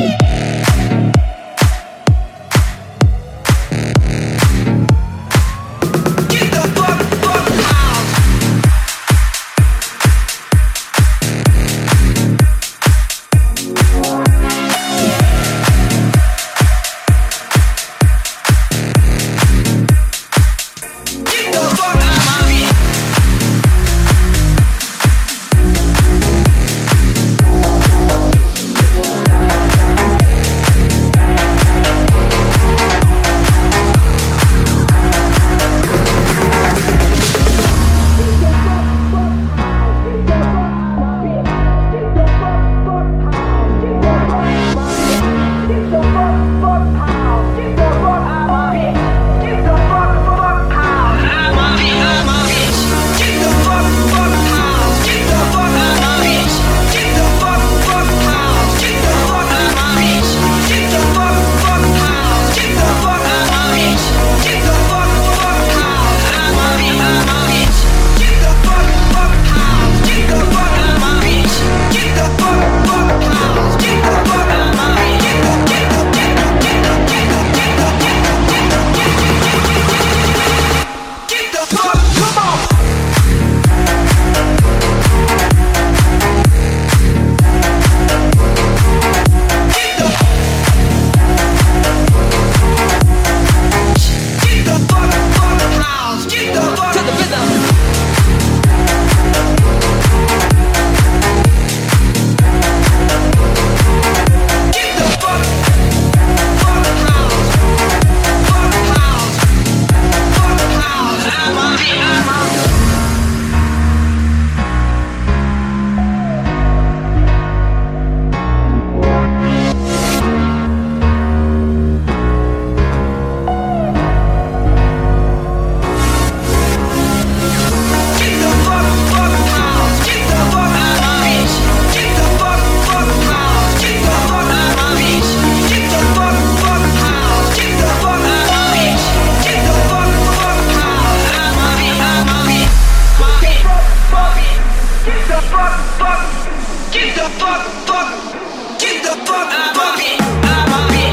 Yeah. fuck, get the fuck, fuck, get the fuck, fuck, it. I'm a bitch.